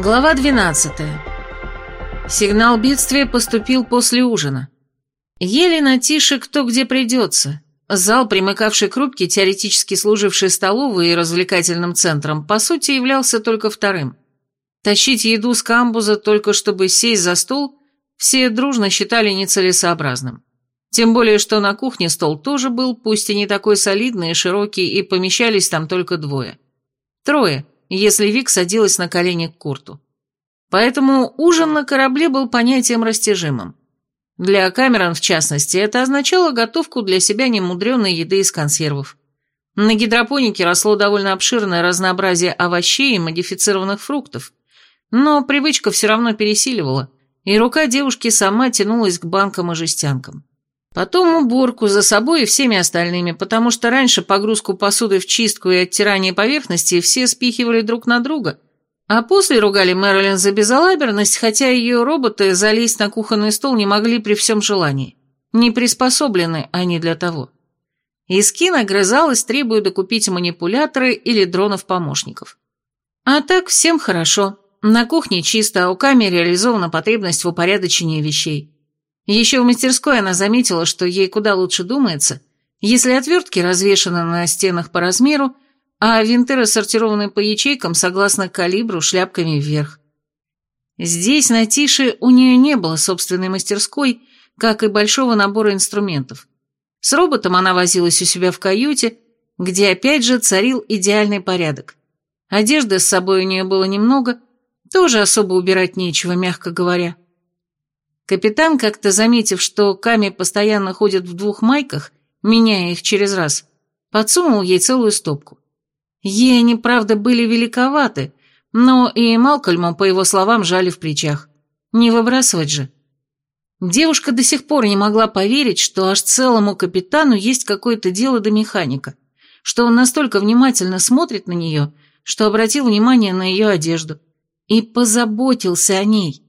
Глава 12. Сигнал бедствия поступил после ужина. Ели на тише кто где придется. Зал, примыкавший к рубке, теоретически служивший столовой и развлекательным центром, по сути являлся только вторым. Тащить еду с камбуза только чтобы сесть за стол, все дружно считали нецелесообразным. Тем более, что на кухне стол тоже был, пусть и не такой солидный и широкий, и помещались там только двое. Трое, если Вик садилась на колени к Курту. Поэтому ужин на корабле был понятием растяжимым. Для Камерон, в частности, это означало готовку для себя немудреной еды из консервов. На гидропонике росло довольно обширное разнообразие овощей и модифицированных фруктов, но привычка все равно пересиливала, и рука девушки сама тянулась к банкам и жестянкам. Потом уборку за собой и всеми остальными, потому что раньше погрузку посуды в чистку и оттирание поверхности все спихивали друг на друга – а после ругали Мэрилин за безалаберность, хотя ее роботы залезть на кухонный стол не могли при всем желании. Не приспособлены они для того. Искин огрызалась, требуя докупить манипуляторы или дронов-помощников. А так всем хорошо. На кухне чисто, а у Ками реализована потребность в упорядочении вещей. Еще в мастерской она заметила, что ей куда лучше думается, если отвертки развешаны на стенах по размеру, а винты рассортированы по ячейкам согласно калибру шляпками вверх. Здесь, на Тише, у нее не было собственной мастерской, как и большого набора инструментов. С роботом она возилась у себя в каюте, где опять же царил идеальный порядок. Одежды с собой у нее было немного, тоже особо убирать нечего, мягко говоря. Капитан, как-то заметив, что Ками постоянно ходит в двух майках, меняя их через раз, подсунул ей целую стопку. Ей они, правда, были великоваты, но и Малкольму, по его словам, жали в плечах. Не выбрасывать же. Девушка до сих пор не могла поверить, что аж целому капитану есть какое-то дело до механика, что он настолько внимательно смотрит на нее, что обратил внимание на ее одежду и позаботился о ней.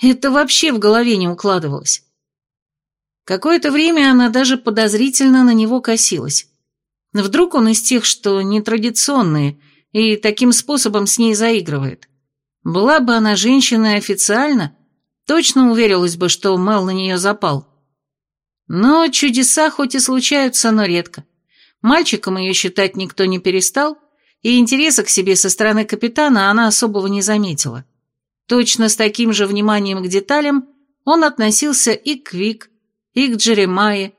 Это вообще в голове не укладывалось. Какое-то время она даже подозрительно на него косилась. Вдруг он из тех, что нетрадиционные, и таким способом с ней заигрывает. Была бы она женщиной официально, точно уверилась бы, что Мел на нее запал. Но чудеса хоть и случаются, но редко. Мальчиком ее считать никто не перестал, и интереса к себе со стороны капитана она особого не заметила. Точно с таким же вниманием к деталям он относился и к Вик, и к Джеремае,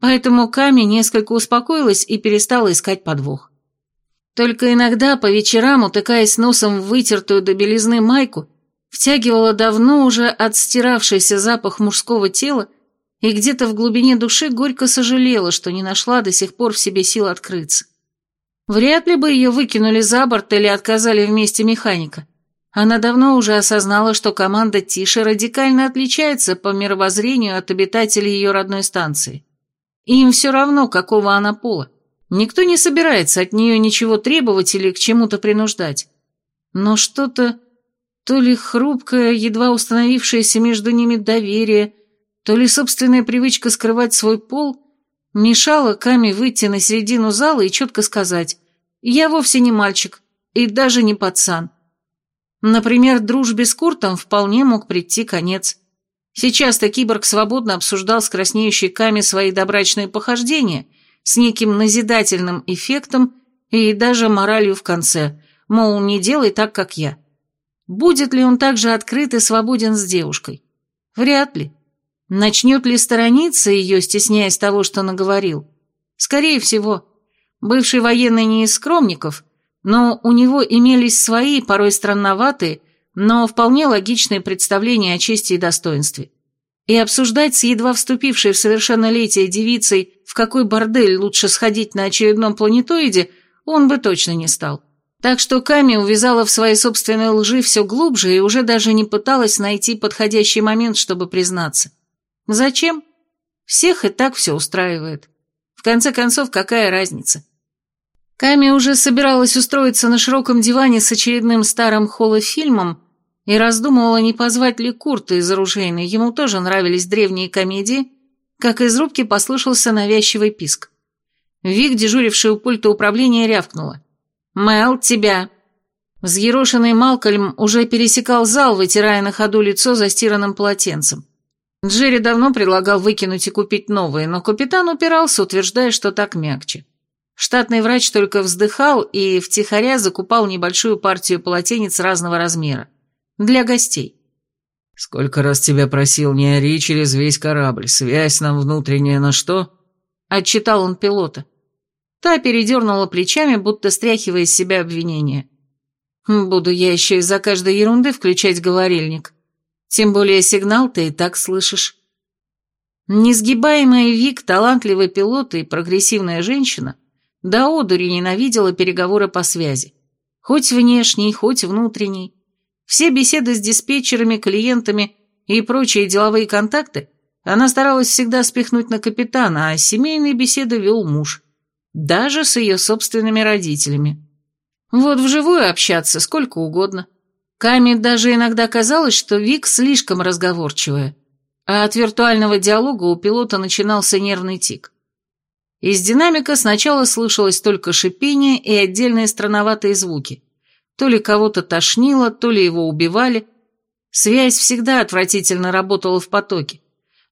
Поэтому Ками несколько успокоилась и перестала искать подвох. Только иногда по вечерам, утыкаясь носом в вытертую до белизны майку, втягивала давно уже отстиравшийся запах мужского тела и где-то в глубине души горько сожалела, что не нашла до сих пор в себе сил открыться. Вряд ли бы ее выкинули за борт или отказали вместе механика. Она давно уже осознала, что команда Тиши радикально отличается по мировоззрению от обитателей ее родной станции. Им все равно, какого она пола. Никто не собирается от нее ничего требовать или к чему-то принуждать. Но что-то, то ли хрупкое, едва установившееся между ними доверие, то ли собственная привычка скрывать свой пол, мешало Каме выйти на середину зала и четко сказать «Я вовсе не мальчик и даже не пацан». Например, дружбе с Куртом вполне мог прийти конец. Сейчас-то киборг свободно обсуждал с краснеющей Ками свои добрачные похождения с неким назидательным эффектом и даже моралью в конце, мол, не делай так, как я. Будет ли он также открыт и свободен с девушкой? Вряд ли. Начнет ли сторониться ее, стесняясь того, что наговорил? Скорее всего. Бывший военный не из скромников, но у него имелись свои, порой странноватые, но вполне логичные представления о чести и достоинстве. И обсуждать с едва вступившей в совершеннолетие девицей, в какой бордель лучше сходить на очередном планетоиде, он бы точно не стал. Так что Ками увязала в своей собственной лжи все глубже и уже даже не пыталась найти подходящий момент, чтобы признаться. Зачем? Всех и так все устраивает. В конце концов, какая разница? Ками уже собиралась устроиться на широком диване с очередным старым холофильмом, и раздумывала, не позвать ли Курта из оружейной, ему тоже нравились древние комедии, как из рубки послышался навязчивый писк. Вик, дежуривший у пульта управления, рявкнула. «Мэл, тебя!» Взъерошенный Малкольм уже пересекал зал, вытирая на ходу лицо застиранным полотенцем. Джерри давно предлагал выкинуть и купить новые, но капитан упирался, утверждая, что так мягче. Штатный врач только вздыхал и втихаря закупал небольшую партию полотенец разного размера. Для гостей. «Сколько раз тебя просил, не ори через весь корабль, связь нам внутренняя на что?» Отчитал он пилота. Та передернула плечами, будто стряхивая из себя обвинения. «Буду я еще из-за каждой ерунды включать говорильник. Тем более сигнал ты и так слышишь». Несгибаемая Вик, талантливый пилот и прогрессивная женщина, до одури ненавидела переговоры по связи. Хоть внешней, хоть внутренней. Все беседы с диспетчерами, клиентами и прочие деловые контакты она старалась всегда спихнуть на капитана, а семейные беседы вел муж. Даже с ее собственными родителями. Вот вживую общаться сколько угодно. Каме даже иногда казалось, что Вик слишком разговорчивая, а от виртуального диалога у пилота начинался нервный тик. Из динамика сначала слышалось только шипение и отдельные странноватые звуки. То ли кого-то тошнило, то ли его убивали. Связь всегда отвратительно работала в потоке.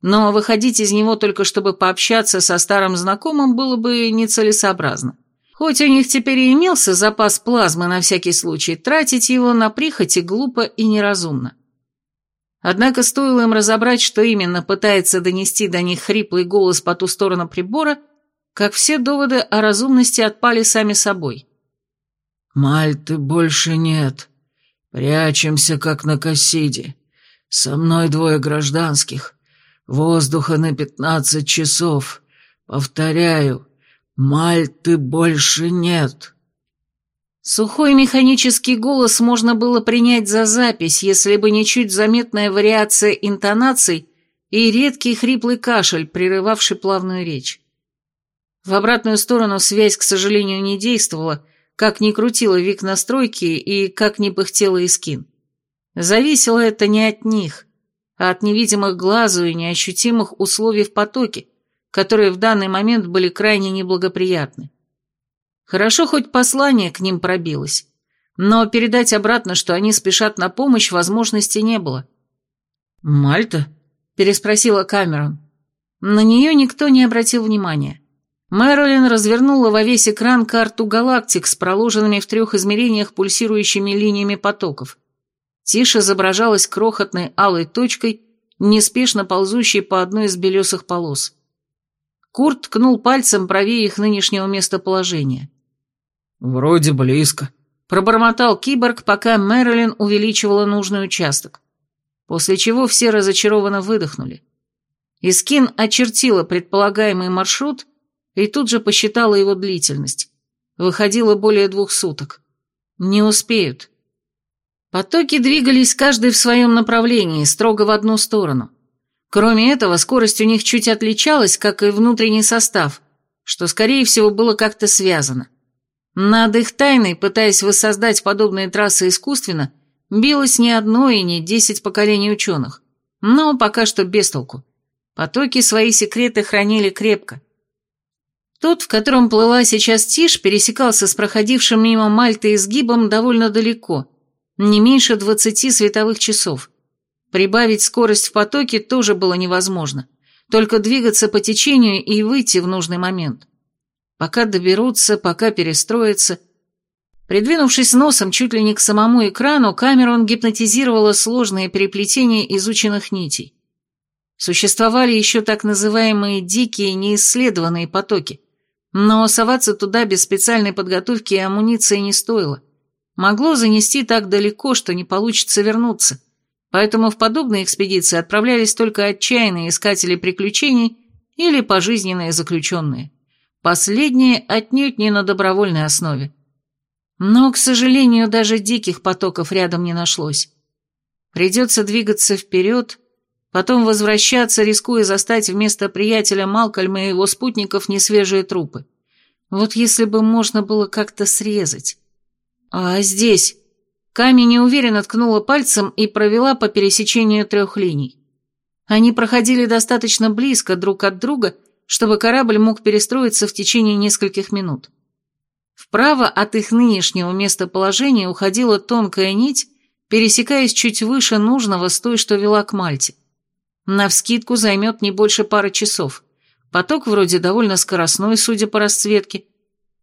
Но выходить из него только чтобы пообщаться со старым знакомым было бы нецелесообразно. Хоть у них теперь и имелся запас плазмы на всякий случай, тратить его на прихоти глупо и неразумно. Однако стоило им разобрать, что именно пытается донести до них хриплый голос по ту сторону прибора, как все доводы о разумности отпали сами собой. «Мальты больше нет. Прячемся, как на Кассиде. Со мной двое гражданских. Воздуха на пятнадцать часов. Повторяю, Мальты больше нет». Сухой механический голос можно было принять за запись, если бы не чуть заметная вариация интонаций и редкий хриплый кашель, прерывавший плавную речь. В обратную сторону связь, к сожалению, не действовала, как ни крутила Вик настройки и как ни пыхтела Искин. Зависело это не от них, а от невидимых глазу и неощутимых условий в потоке, которые в данный момент были крайне неблагоприятны. Хорошо, хоть послание к ним пробилось, но передать обратно, что они спешат на помощь, возможности не было. «Мальта?» – переспросила Камерон. На нее никто не обратил внимания. Мэрилин развернула во весь экран карту галактик с проложенными в трех измерениях пульсирующими линиями потоков. Тише изображалась крохотной алой точкой, неспешно ползущей по одной из белесых полос. Курт ткнул пальцем правее их нынешнего местоположения. «Вроде близко», — пробормотал киборг, пока Мэрилин увеличивала нужный участок. После чего все разочарованно выдохнули. Искин очертила предполагаемый маршрут и тут же посчитала его длительность. Выходило более двух суток. Не успеют. Потоки двигались каждый в своем направлении, строго в одну сторону. Кроме этого, скорость у них чуть отличалась, как и внутренний состав, что, скорее всего, было как-то связано. Над их тайной, пытаясь воссоздать подобные трассы искусственно, билось не одно и не десять поколений ученых. Но пока что без толку. Потоки свои секреты хранили крепко. Тот, в котором плыла сейчас Тишь, пересекался с проходившим мимо Мальты изгибом довольно далеко, не меньше двадцати световых часов. Прибавить скорость в потоке тоже было невозможно, только двигаться по течению и выйти в нужный момент. Пока доберутся, пока перестроятся. Придвинувшись носом чуть ли не к самому экрану, Камерон гипнотизировала сложные переплетения изученных нитей. Существовали еще так называемые дикие неисследованные потоки, но соваться туда без специальной подготовки и амуниции не стоило. Могло занести так далеко, что не получится вернуться. Поэтому в подобные экспедиции отправлялись только отчаянные искатели приключений или пожизненные заключенные. Последние отнюдь не на добровольной основе. Но, к сожалению, даже диких потоков рядом не нашлось. Придется двигаться вперед, потом возвращаться, рискуя застать вместо приятеля Малкольма и его спутников несвежие трупы. Вот если бы можно было как-то срезать. А здесь... Ками неуверенно ткнула пальцем и провела по пересечению трех линий. Они проходили достаточно близко друг от друга, чтобы корабль мог перестроиться в течение нескольких минут. Вправо от их нынешнего местоположения уходила тонкая нить, пересекаясь чуть выше нужного с той, что вела к Мальте. Навскидку займет не больше пары часов. Поток вроде довольно скоростной, судя по расцветке.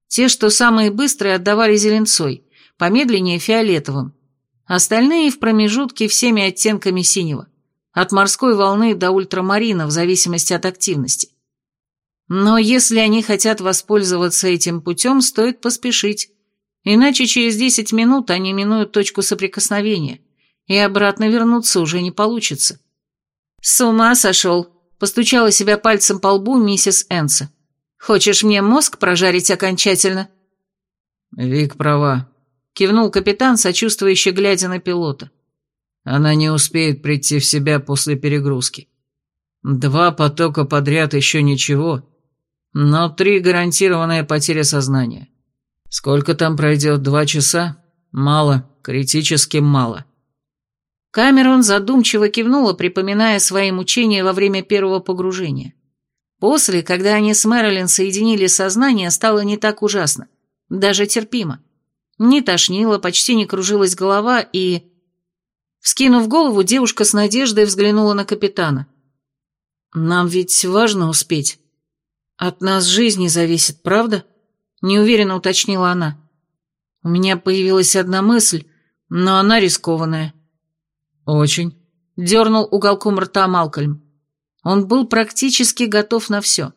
Те, что самые быстрые, отдавали зеленцой, помедленнее фиолетовым. Остальные в промежутке всеми оттенками синего. От морской волны до ультрамарина, в зависимости от активности. Но если они хотят воспользоваться этим путем, стоит поспешить. Иначе через 10 минут они минуют точку соприкосновения, и обратно вернуться уже не получится. «С ума сошел!» – постучала себя пальцем по лбу миссис Энса. «Хочешь мне мозг прожарить окончательно?» «Вик права», – кивнул капитан, сочувствующе глядя на пилота. «Она не успеет прийти в себя после перегрузки. Два потока подряд еще ничего, но три гарантированная потеря сознания. Сколько там пройдет? Два часа? Мало, критически мало. Камерон задумчиво кивнула, припоминая свои мучения во время первого погружения. После, когда они с Мэрилин соединили сознание, стало не так ужасно, даже терпимо. Не тошнило, почти не кружилась голова и... Вскинув голову, девушка с надеждой взглянула на капитана. «Нам ведь важно успеть». «От нас жизни зависит, правда?» – неуверенно уточнила она. «У меня появилась одна мысль, но она рискованная». «Очень», – дернул уголком рта Малкольм. Он был практически готов на все.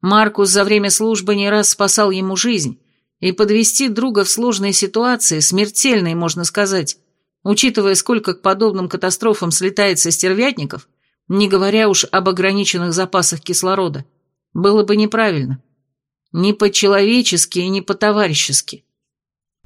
Маркус за время службы не раз спасал ему жизнь, и подвести друга в сложной ситуации, смертельной, можно сказать, учитывая, сколько к подобным катастрофам слетается стервятников, не говоря уж об ограниченных запасах кислорода – было бы неправильно. Не по-человечески и не по-товарищески.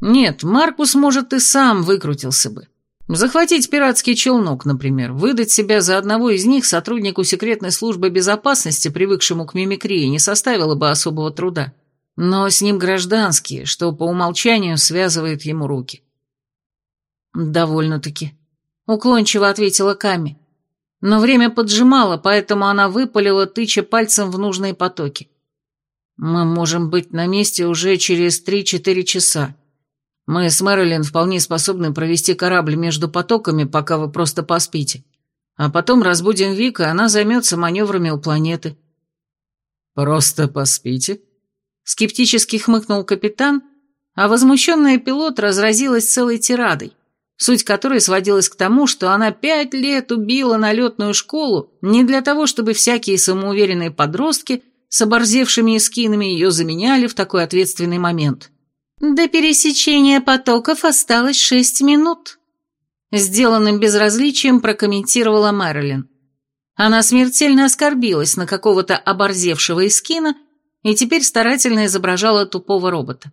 Нет, Маркус, может, и сам выкрутился бы. Захватить пиратский челнок, например, выдать себя за одного из них сотруднику секретной службы безопасности, привыкшему к мимикрии, не составило бы особого труда. Но с ним гражданские, что по умолчанию связывает ему руки. «Довольно-таки», — уклончиво ответила Ками. Но время поджимало, поэтому она выпалила, тыча пальцем в нужные потоки. «Мы можем быть на месте уже через три-четыре часа. Мы с Мэрилин вполне способны провести корабль между потоками, пока вы просто поспите. А потом разбудим Вика, и она займется маневрами у планеты». «Просто поспите?» Скептически хмыкнул капитан, а возмущенная пилот разразилась целой тирадой суть которой сводилась к тому, что она пять лет убила на летную школу не для того, чтобы всякие самоуверенные подростки с оборзевшими эскинами ее заменяли в такой ответственный момент. «До пересечения потоков осталось шесть минут», — сделанным безразличием прокомментировала Мэрилин. Она смертельно оскорбилась на какого-то оборзевшего эскина и теперь старательно изображала тупого робота.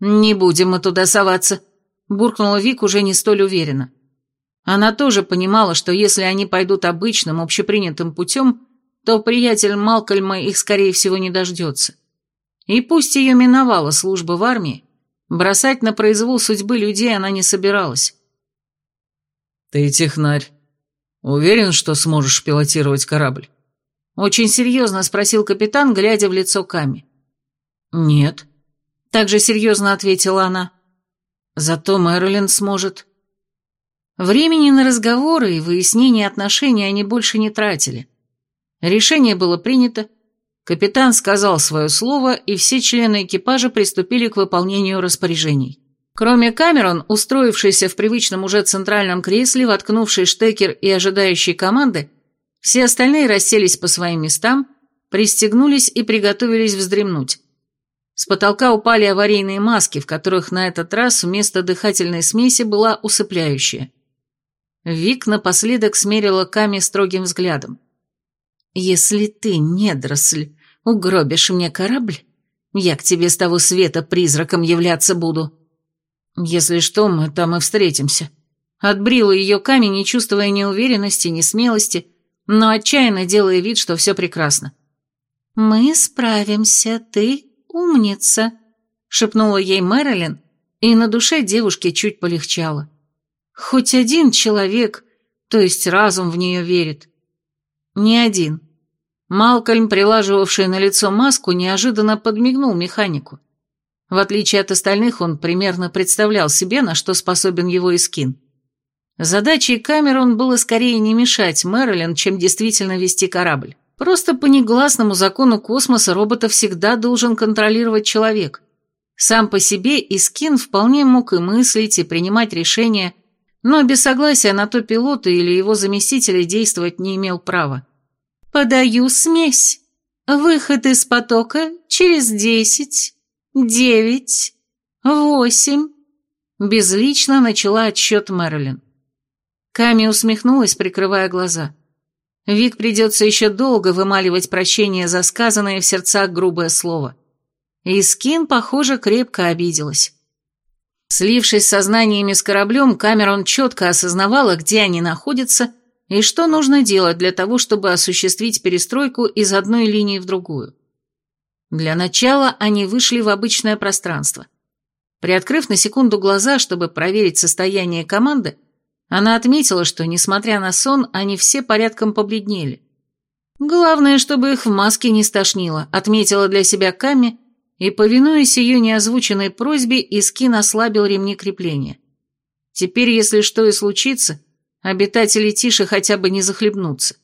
«Не будем мы туда соваться», буркнула Вик уже не столь уверенно. Она тоже понимала, что если они пойдут обычным, общепринятым путем, то приятель Малкольма их, скорее всего, не дождется. И пусть ее миновала служба в армии, бросать на произвол судьбы людей она не собиралась. «Ты технарь. Уверен, что сможешь пилотировать корабль?» Очень серьезно спросил капитан, глядя в лицо Ками. «Нет», — также серьезно ответила она. Зато Мэрилин сможет. Времени на разговоры и выяснение отношений они больше не тратили. Решение было принято, капитан сказал свое слово, и все члены экипажа приступили к выполнению распоряжений. Кроме Камерон, устроившийся в привычном уже центральном кресле, воткнувший штекер и ожидающий команды, все остальные расселись по своим местам, пристегнулись и приготовились вздремнуть. С потолка упали аварийные маски, в которых на этот раз вместо дыхательной смеси была усыпляющая. Вик напоследок смерила Ками строгим взглядом. «Если ты, недросль, угробишь мне корабль, я к тебе с того света призраком являться буду». «Если что, мы там и встретимся». Отбрила ее камень, не чувствуя ни уверенности, ни смелости, но отчаянно делая вид, что все прекрасно. «Мы справимся, ты «Умница!» — шепнула ей Мэрилин, и на душе девушке чуть полегчало. «Хоть один человек, то есть разум в нее верит». «Не один». Малкольм, прилаживавший на лицо маску, неожиданно подмигнул механику. В отличие от остальных, он примерно представлял себе, на что способен его Искин. Задачей Камерон было скорее не мешать Мэрилин, чем действительно вести корабль. Просто по негласному закону космоса робота всегда должен контролировать человек. Сам по себе Искин вполне мог и мыслить, и принимать решения, но без согласия на то пилота или его заместителя действовать не имел права. «Подаю смесь. Выход из потока через десять, девять, восемь». Безлично начала отсчет Мэрилин. Ками усмехнулась, прикрывая глаза. Вик придется еще долго вымаливать прощение за сказанное в сердцах грубое слово. И Скин, похоже, крепко обиделась. Слившись с сознаниями с кораблем, Камерон четко осознавала, где они находятся и что нужно делать для того, чтобы осуществить перестройку из одной линии в другую. Для начала они вышли в обычное пространство. Приоткрыв на секунду глаза, чтобы проверить состояние команды, она отметила, что, несмотря на сон, они все порядком побледнели. Главное, чтобы их в маске не стошнило, отметила для себя Ками, и, повинуясь ее неозвученной просьбе, Искин ослабил ремни крепления. Теперь, если что и случится, обитатели Тиши хотя бы не захлебнутся.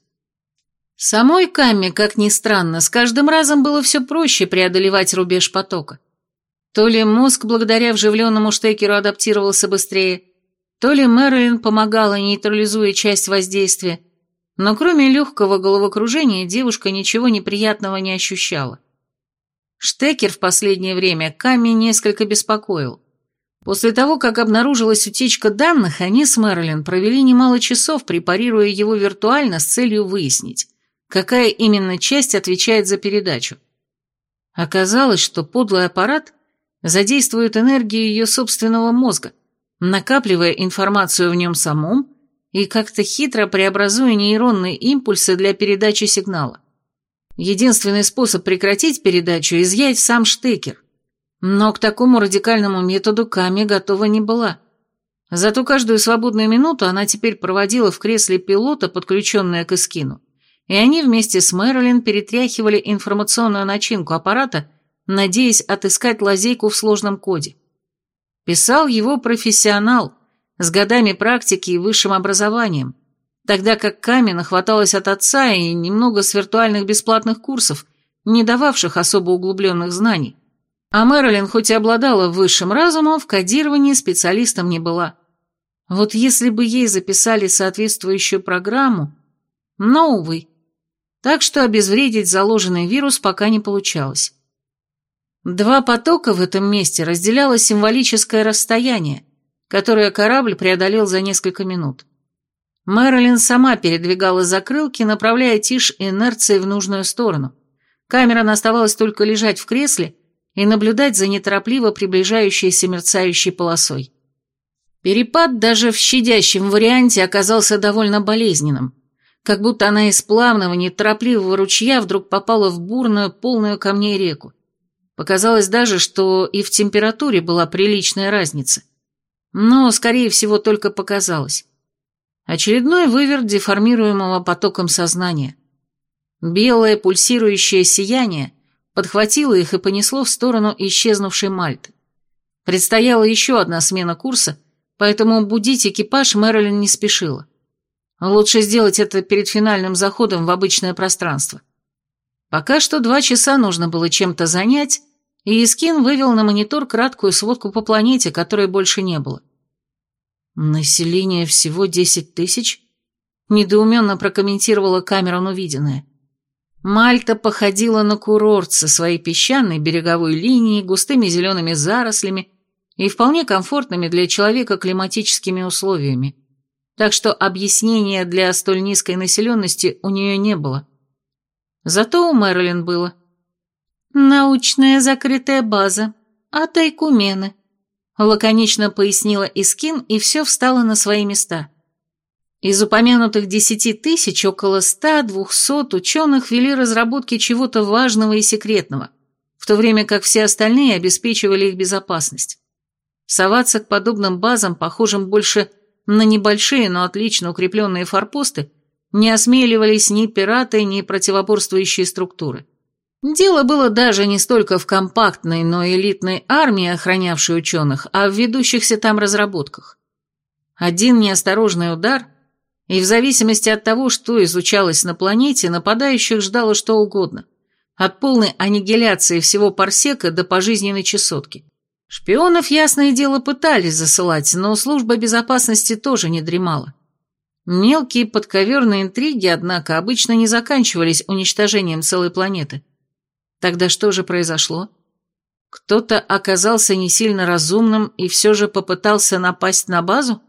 Самой Камме, как ни странно, с каждым разом было все проще преодолевать рубеж потока. То ли мозг благодаря вживленному штекеру адаптировался быстрее, то ли Мэрилин помогала, нейтрализуя часть воздействия, но кроме легкого головокружения девушка ничего неприятного не ощущала. Штекер в последнее время Ками несколько беспокоил. После того, как обнаружилась утечка данных, они с Мэрилин провели немало часов, препарируя его виртуально с целью выяснить, какая именно часть отвечает за передачу. Оказалось, что подлый аппарат задействует энергию ее собственного мозга – накапливая информацию в нем самом и как-то хитро преобразуя нейронные импульсы для передачи сигнала. Единственный способ прекратить передачу – изъять сам штекер. Но к такому радикальному методу Ками готова не была. Зато каждую свободную минуту она теперь проводила в кресле пилота, подключенная к эскину, и они вместе с Мэрилин перетряхивали информационную начинку аппарата, надеясь отыскать лазейку в сложном коде. Писал его профессионал, с годами практики и высшим образованием, тогда как Камена хваталась от отца и немного с виртуальных бесплатных курсов, не дававших особо углубленных знаний. А Мэрилин, хоть и обладала высшим разумом, в кодировании специалистом не была. Вот если бы ей записали соответствующую программу... Но, увы. Так что обезвредить заложенный вирус пока не получалось. Два потока в этом месте разделяло символическое расстояние, которое корабль преодолел за несколько минут. Мэрилин сама передвигала закрылки, направляя тишь инерцией в нужную сторону. Камера оставалась только лежать в кресле и наблюдать за неторопливо приближающейся мерцающей полосой. Перепад даже в щадящем варианте оказался довольно болезненным, как будто она из плавного, неторопливого ручья вдруг попала в бурную, полную камней реку. Показалось даже, что и в температуре была приличная разница. Но, скорее всего, только показалось. Очередной выверт деформируемого потоком сознания. Белое пульсирующее сияние подхватило их и понесло в сторону исчезнувшей Мальты. Предстояла еще одна смена курса, поэтому будить экипаж Мэрилин не спешила. Лучше сделать это перед финальным заходом в обычное пространство. Пока что два часа нужно было чем-то занять, и Искин вывел на монитор краткую сводку по планете, которой больше не было. «Население всего десять тысяч?» – недоуменно прокомментировала Камерон увиденное. Мальта походила на курорт со своей песчаной береговой линией, густыми зелеными зарослями и вполне комфортными для человека климатическими условиями. Так что объяснения для столь низкой населенности у нее не было. Зато у Мэрилин было. «Научная закрытая база. А тайкумены», — лаконично пояснила Искин, и все встало на свои места. Из упомянутых десяти тысяч около ста-двухсот ученых вели разработки чего-то важного и секретного, в то время как все остальные обеспечивали их безопасность. Соваться к подобным базам, похожим больше на небольшие, но отлично укрепленные форпосты, не осмеливались ни пираты, ни противоборствующие структуры. Дело было даже не столько в компактной, но элитной армии, охранявшей ученых, а в ведущихся там разработках. Один неосторожный удар, и в зависимости от того, что изучалось на планете, нападающих ждало что угодно. От полной аннигиляции всего парсека до пожизненной чесотки. Шпионов, ясное дело, пытались засылать, но служба безопасности тоже не дремала. Мелкие подковерные интриги, однако, обычно не заканчивались уничтожением целой планеты. Тогда что же произошло? Кто-то оказался не сильно разумным и все же попытался напасть на базу?